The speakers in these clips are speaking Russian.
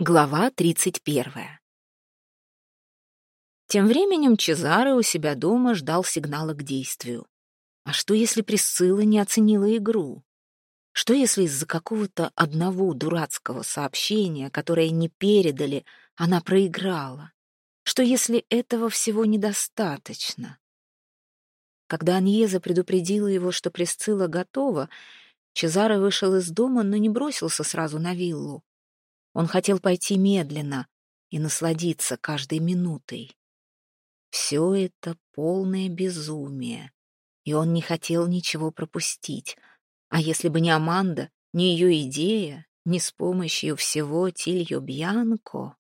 Глава 31. Тем временем Чезаре у себя дома ждал сигнала к действию. А что, если Присцилла не оценила игру? Что, если из-за какого-то одного дурацкого сообщения, которое не передали, она проиграла? Что, если этого всего недостаточно? Когда Аньеза предупредила его, что Присцилла готова, Чезаре вышел из дома, но не бросился сразу на виллу. Он хотел пойти медленно и насладиться каждой минутой. Все это полное безумие, и он не хотел ничего пропустить. А если бы не Аманда, не ее идея, не с помощью всего Тильо Бьянко...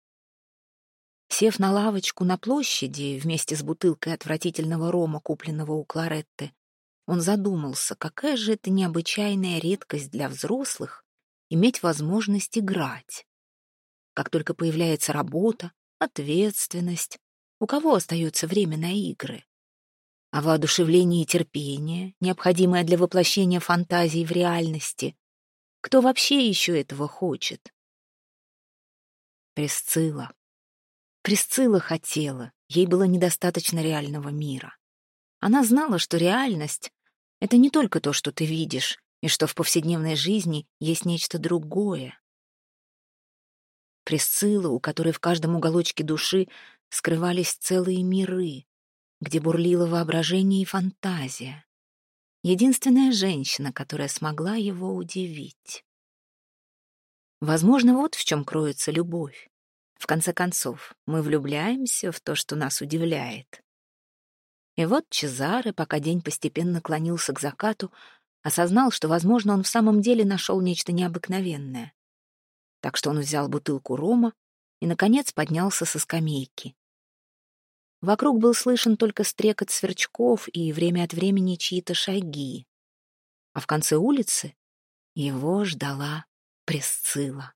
Сев на лавочку на площади вместе с бутылкой отвратительного рома, купленного у Кларетты, он задумался, какая же это необычайная редкость для взрослых иметь возможность играть. Как только появляется работа, ответственность, у кого остается время на игры? А воодушевление и терпение, необходимое для воплощения фантазий в реальности, кто вообще еще этого хочет? Присцилла. Присцилла хотела, ей было недостаточно реального мира. Она знала, что реальность — это не только то, что ты видишь, и что в повседневной жизни есть нечто другое. Присцилла, у которой в каждом уголочке души скрывались целые миры, где бурлило воображение и фантазия. Единственная женщина, которая смогла его удивить. Возможно, вот в чем кроется любовь. В конце концов, мы влюбляемся в то, что нас удивляет. И вот Чезаре, пока день постепенно клонился к закату, осознал, что, возможно, он в самом деле нашел нечто необыкновенное так что он взял бутылку рома и, наконец, поднялся со скамейки. Вокруг был слышен только стрекот сверчков и время от времени чьи-то шаги. А в конце улицы его ждала Пресцилла.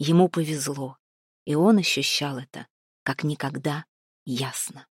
Ему повезло, и он ощущал это как никогда ясно.